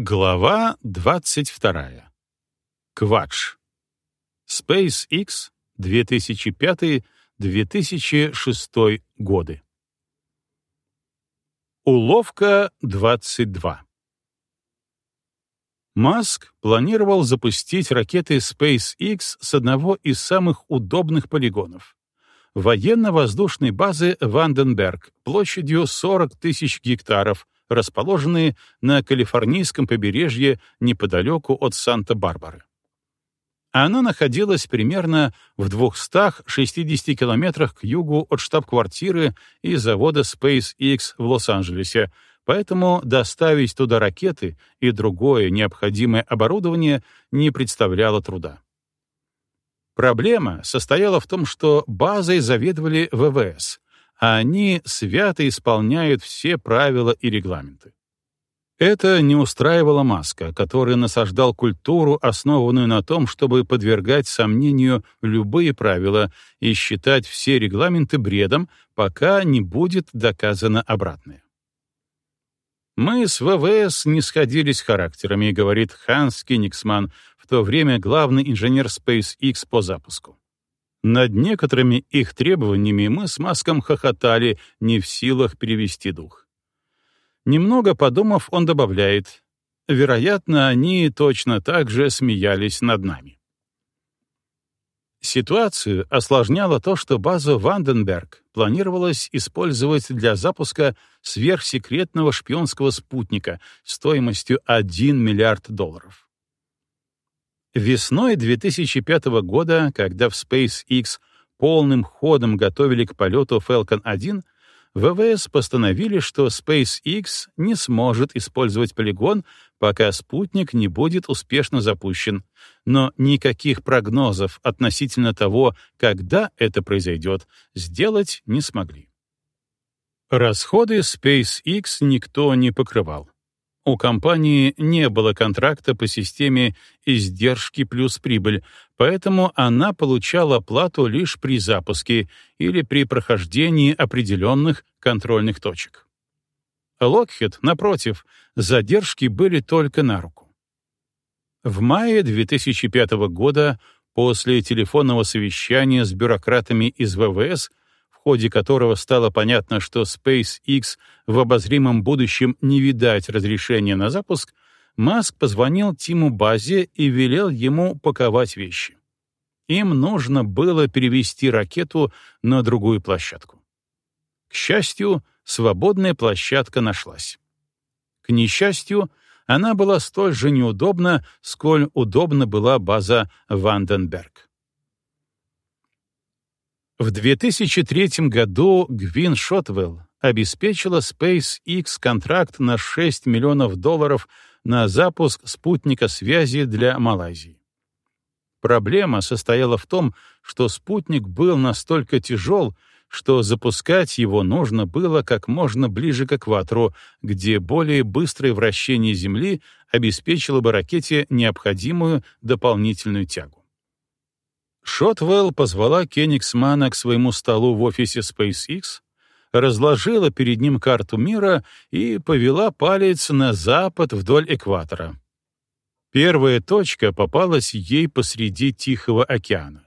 Глава 22. Квадж. SpaceX 2005-2006 годы. Уловка 22. Маск планировал запустить ракеты SpaceX с одного из самых удобных полигонов — военно-воздушной базы Ванденберг площадью 40 тысяч гектаров — расположенные на калифорнийском побережье неподалеку от Санта-Барбары. Она находилась примерно в 260 километрах к югу от штаб-квартиры и завода SpaceX в Лос-Анджелесе, поэтому доставить туда ракеты и другое необходимое оборудование не представляло труда. Проблема состояла в том, что базой заведовали ВВС, они свято исполняют все правила и регламенты. Это не устраивало Маска, который насаждал культуру, основанную на том, чтобы подвергать сомнению любые правила и считать все регламенты бредом, пока не будет доказано обратное. «Мы с ВВС не сходились характерами», — говорит Ханс Кенигсман, в то время главный инженер SpaceX по запуску. Над некоторыми их требованиями мы с Маском хохотали, не в силах перевести дух. Немного подумав, он добавляет, вероятно, они точно так же смеялись над нами. Ситуацию осложняло то, что базу Ванденберг планировалось использовать для запуска сверхсекретного шпионского спутника стоимостью 1 миллиард долларов. Весной 2005 года, когда в SpaceX полным ходом готовили к полету Falcon 1, ВВС постановили, что SpaceX не сможет использовать полигон, пока спутник не будет успешно запущен, но никаких прогнозов относительно того, когда это произойдет, сделать не смогли. Расходы SpaceX никто не покрывал. У компании не было контракта по системе издержки плюс прибыль, поэтому она получала плату лишь при запуске или при прохождении определенных контрольных точек. Локхед, напротив, задержки были только на руку. В мае 2005 года, после телефонного совещания с бюрократами из ВВС, ходе которого стало понятно, что SpaceX в обозримом будущем не видать разрешения на запуск, Маск позвонил Тиму Базе и велел ему паковать вещи. Им нужно было перевести ракету на другую площадку. К счастью, свободная площадка нашлась. К несчастью, она была столь же неудобна, сколь удобна была база Ванденберг. В 2003 году Гвин Шотвелл обеспечила SpaceX контракт на 6 миллионов долларов на запуск спутника связи для Малайзии. Проблема состояла в том, что спутник был настолько тяжел, что запускать его нужно было как можно ближе к экватору, где более быстрое вращение Земли обеспечило бы ракете необходимую дополнительную тягу. Шотвелл позвала Кенигсмана к своему столу в офисе SpaceX, разложила перед ним карту мира и повела палец на запад вдоль экватора. Первая точка попалась ей посреди Тихого океана.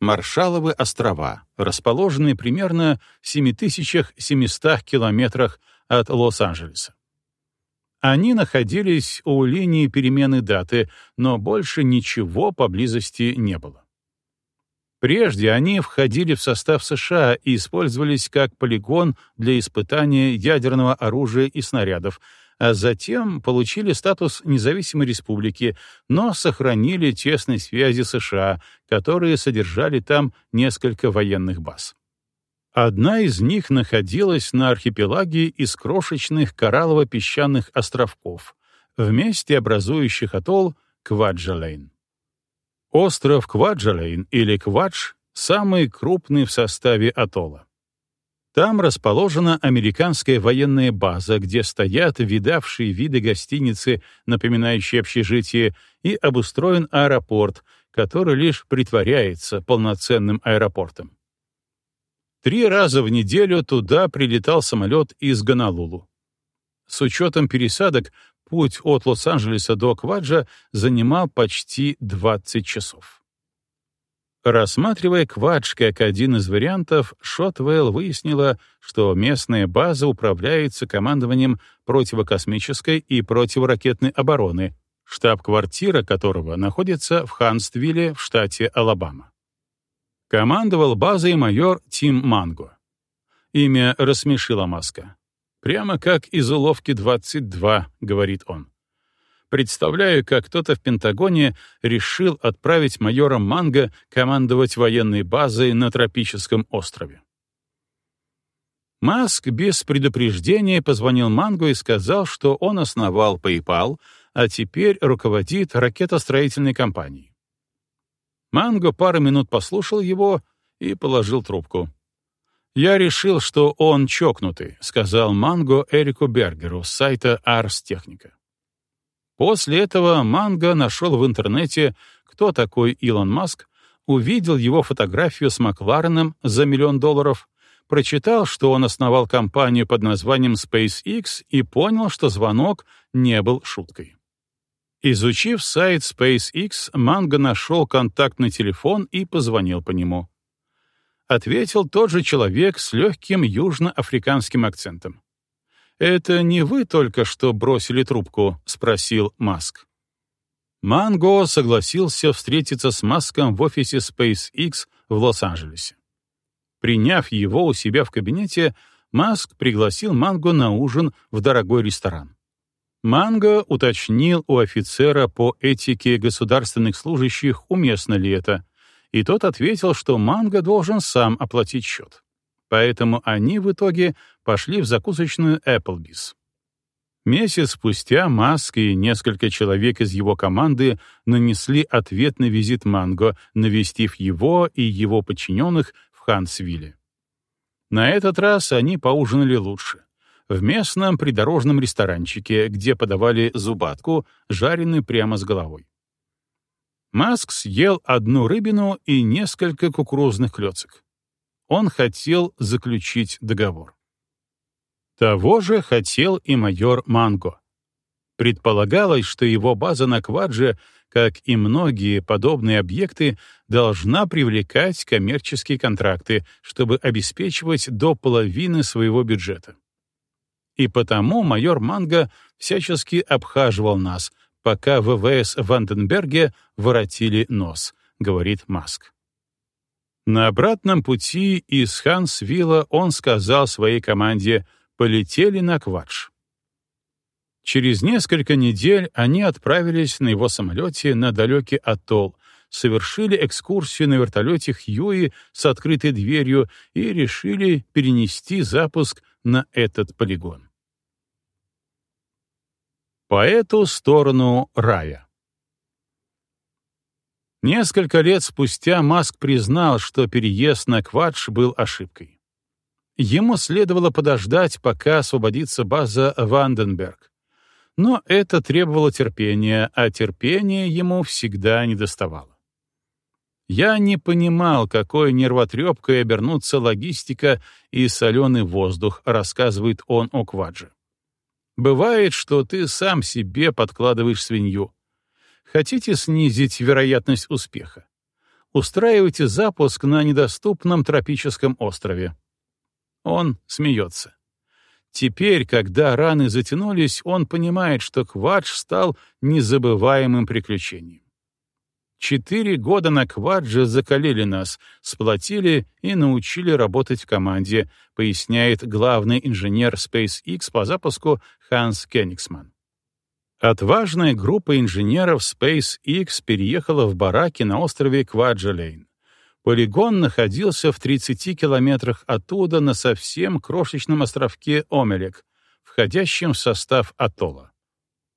Маршаловы острова, расположенные примерно в 7700 километрах от Лос-Анджелеса. Они находились у линии перемены даты, но больше ничего поблизости не было. Прежде они входили в состав США и использовались как полигон для испытания ядерного оружия и снарядов, а затем получили статус независимой республики, но сохранили тесные связи США, которые содержали там несколько военных баз. Одна из них находилась на архипелаге из крошечных кораллово-песчаных островков, вместе образующих атолл Кваджалейн. Остров Кваджалейн или Квадж самый крупный в составе атолла. Там расположена американская военная база, где стоят видавшие виды гостиницы, напоминающие общежитие, и обустроен аэропорт, который лишь притворяется полноценным аэропортом. Три раза в неделю туда прилетал самолет из Гонолулу. С учетом пересадок путь от Лос-Анджелеса до Кваджа занимал почти 20 часов. Рассматривая Квадж как один из вариантов, Шотвелл выяснила, что местная база управляется командованием противокосмической и противоракетной обороны, штаб-квартира которого находится в Ханствилле в штате Алабама. Командовал базой майор Тим Манго. Имя рассмешило Маска. «Прямо как из уловки 22», — говорит он. Представляю, как кто-то в Пентагоне решил отправить майора Манго командовать военной базой на тропическом острове. Маск без предупреждения позвонил Манго и сказал, что он основал PayPal, а теперь руководит ракетостроительной компанией. Манго пару минут послушал его и положил трубку. «Я решил, что он чокнутый», — сказал Манго Эрику Бергеру с сайта Ars Technica. После этого Манго нашел в интернете, кто такой Илон Маск, увидел его фотографию с Маклареном за миллион долларов, прочитал, что он основал компанию под названием SpaceX и понял, что звонок не был шуткой. Изучив сайт SpaceX, Манго нашел контактный телефон и позвонил по нему. Ответил тот же человек с легким южноафриканским акцентом. «Это не вы только что бросили трубку?» — спросил Маск. Манго согласился встретиться с Маском в офисе SpaceX в Лос-Анджелесе. Приняв его у себя в кабинете, Маск пригласил Манго на ужин в дорогой ресторан. Манго уточнил у офицера по этике государственных служащих, уместно ли это, и тот ответил, что Манго должен сам оплатить счет. Поэтому они в итоге пошли в закусочную Applebee's. Месяц спустя Маск и несколько человек из его команды нанесли ответный визит Манго, навестив его и его подчиненных в Хансвилле. На этот раз они поужинали лучше. В местном придорожном ресторанчике, где подавали зубатку, жареную прямо с головой. Маск съел одну рыбину и несколько кукурузных клёцок. Он хотел заключить договор. Того же хотел и майор Манго. Предполагалось, что его база на Квадже, как и многие подобные объекты, должна привлекать коммерческие контракты, чтобы обеспечивать до половины своего бюджета. И потому майор Манго всячески обхаживал нас, пока ВВС в Ванденберге воротили нос, говорит Маск. На обратном пути из Хансвилла он сказал своей команде полетели на Квадж. Через несколько недель они отправились на его самолете на далекий атолл, совершили экскурсию на вертолете Хьюи с открытой дверью и решили перенести запуск на этот полигон. По эту сторону рая. Несколько лет спустя Маск признал, что переезд на Квадж был ошибкой. Ему следовало подождать, пока освободится база Ванденберг. Но это требовало терпения, а терпения ему всегда недоставало. Я не понимал, какой нервотрепкой обернутся логистика и соленый воздух, рассказывает он о Квадже. Бывает, что ты сам себе подкладываешь свинью. Хотите снизить вероятность успеха? Устраивайте запуск на недоступном тропическом острове. Он смеется. Теперь, когда раны затянулись, он понимает, что Квадж стал незабываемым приключением. Четыре года на Квадже закалили нас, сплотили и научили работать в команде, поясняет главный инженер SpaceX по запуску Ханс Кенигсман. Отважная группа инженеров SpaceX переехала в бараки на острове Кваджалейн. Полигон находился в 30 километрах оттуда на совсем крошечном островке Омелек, входящем в состав атолла.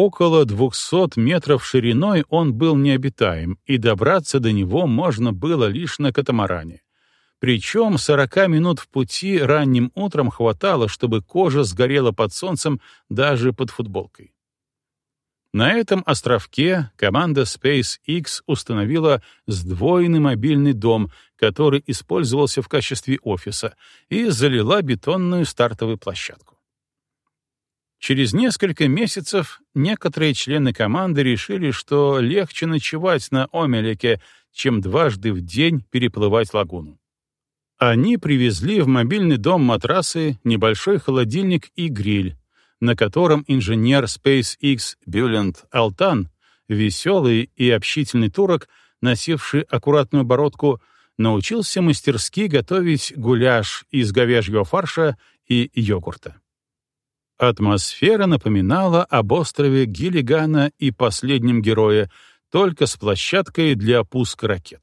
Около 200 метров шириной он был необитаем, и добраться до него можно было лишь на катамаране. Причем 40 минут в пути ранним утром хватало, чтобы кожа сгорела под солнцем даже под футболкой. На этом островке команда SpaceX установила сдвоенный мобильный дом, который использовался в качестве офиса, и залила бетонную стартовую площадку. Через несколько месяцев некоторые члены команды решили, что легче ночевать на Омелеке, чем дважды в день переплывать лагуну. Они привезли в мобильный дом матрасы, небольшой холодильник и гриль, на котором инженер SpaceX Бюлент Алтан, веселый и общительный турок, носивший аккуратную бородку, научился мастерски готовить гуляш из говяжьего фарша и йогурта. Атмосфера напоминала об острове Гиллигана и последнем герое, только с площадкой для пуска ракет.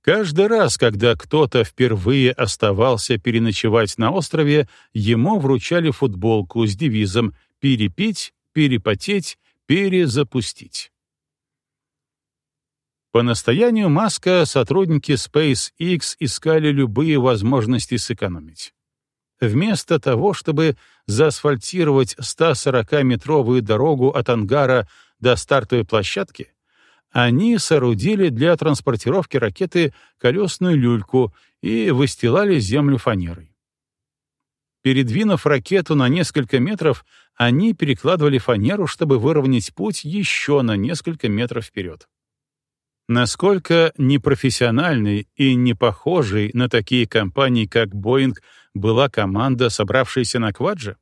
Каждый раз, когда кто-то впервые оставался переночевать на острове, ему вручали футболку с девизом «перепить», «перепотеть», «перезапустить». По настоянию Маска сотрудники SpaceX искали любые возможности сэкономить. Вместо того, чтобы заасфальтировать 140-метровую дорогу от ангара до стартовой площадки, они соорудили для транспортировки ракеты колесную люльку и выстилали землю фанерой. Передвинув ракету на несколько метров, они перекладывали фанеру, чтобы выровнять путь еще на несколько метров вперед. Насколько непрофессиональной и не похожей на такие компании, как Boeing, была команда, собравшаяся на Квадже?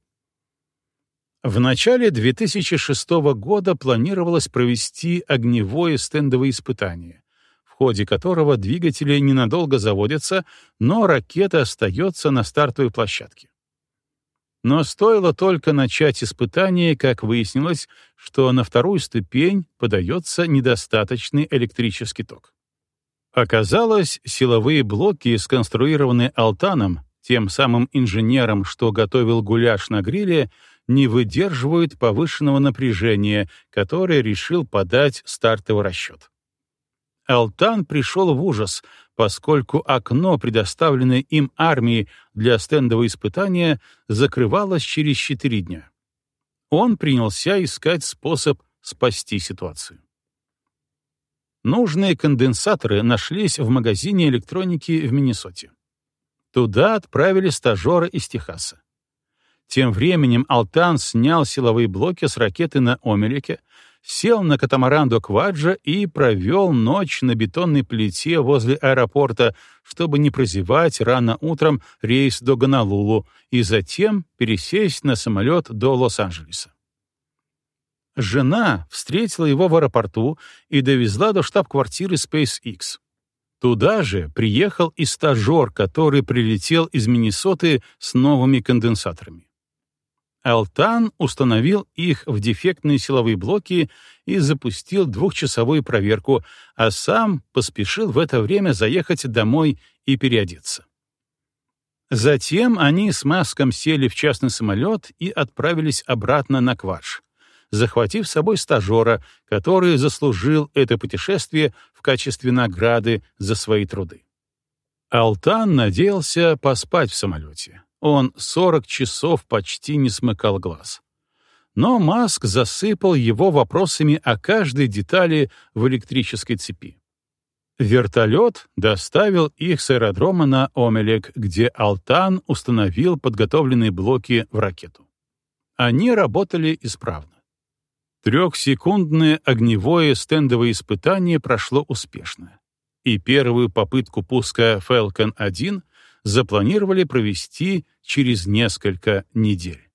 В начале 2006 года планировалось провести огневое стендовое испытание, в ходе которого двигатели ненадолго заводятся, но ракета остается на стартовой площадке. Но стоило только начать испытание, как выяснилось, что на вторую ступень подается недостаточный электрический ток. Оказалось, силовые блоки, сконструированные Алтаном, тем самым инженером, что готовил гуляш на гриле, не выдерживают повышенного напряжения, которое решил подать стартовый расчет. Алтан пришел в ужас, поскольку окно, предоставленное им армии для стендового испытания, закрывалось через четыре дня. Он принялся искать способ спасти ситуацию. Нужные конденсаторы нашлись в магазине электроники в Миннесоте. Туда отправили стажера из Техаса. Тем временем Алтан снял силовые блоки с ракеты на Омелике, сел на катамаран до Кваджа и провел ночь на бетонной плите возле аэропорта, чтобы не прозевать рано утром рейс до Гонолулу и затем пересесть на самолет до Лос-Анджелеса. Жена встретила его в аэропорту и довезла до штаб-квартиры SpaceX. Туда же приехал и стажер, который прилетел из Миннесоты с новыми конденсаторами. Алтан установил их в дефектные силовые блоки и запустил двухчасовую проверку, а сам поспешил в это время заехать домой и переодеться. Затем они с Маском сели в частный самолет и отправились обратно на Квадж, захватив с собой стажера, который заслужил это путешествие в качестве награды за свои труды. Алтан надеялся поспать в самолете. Он 40 часов почти не смыкал глаз. Но Маск засыпал его вопросами о каждой детали в электрической цепи. Вертолет доставил их с аэродрома на Омелек, где Алтан установил подготовленные блоки в ракету. Они работали исправно. Трехсекундное огневое стендовое испытание прошло успешно, и первую попытку пуска Falcon 1 запланировали провести через несколько недель.